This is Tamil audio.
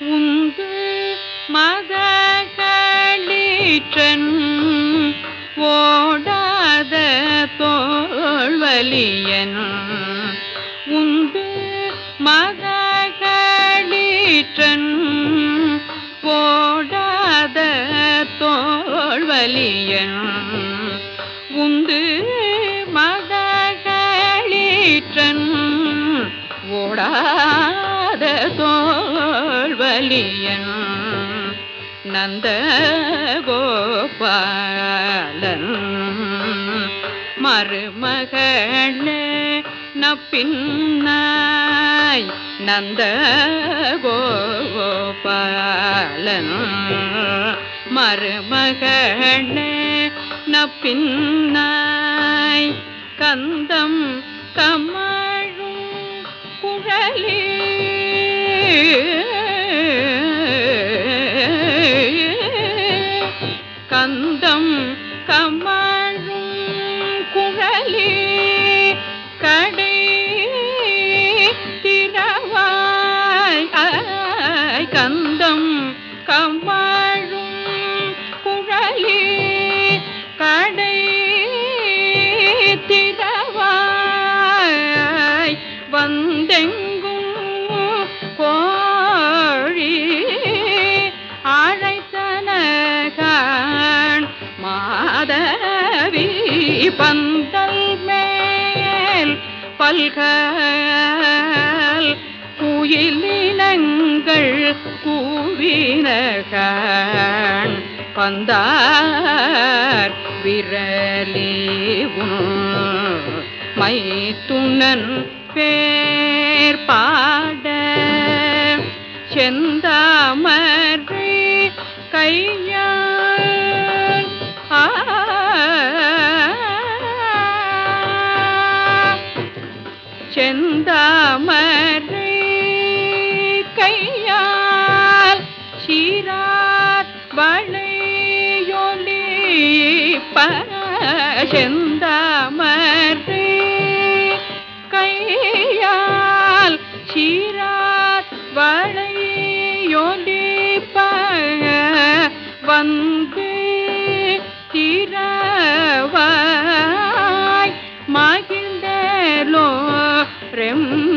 உந்து மதகளீற்றன் ஓடாத தோல்வலியன் உந்து மதகளீற்றன் ஓடாத தோல்வலியன் தோல்வலியன் நந்த கோபாலன் மருமகளே நப்பின்னாய் நந்த கோபாலன் மருமகளே நப்பின்னாய் கந்தம் கமழும் குழலே கடை திறவாய். கந்தம் கமா மாதவி பந்தல் மேல் பல்கல் குயிலினங்கள் கூவினகன் பந்தார் விரலி மைத்துணன் பேர் பாட செந்தாமரை செந்தாமரை கையால் சீரார் வளையொலி செந்தாமரை கையால் சீரார் வளையொலி வந்த பிரம்ம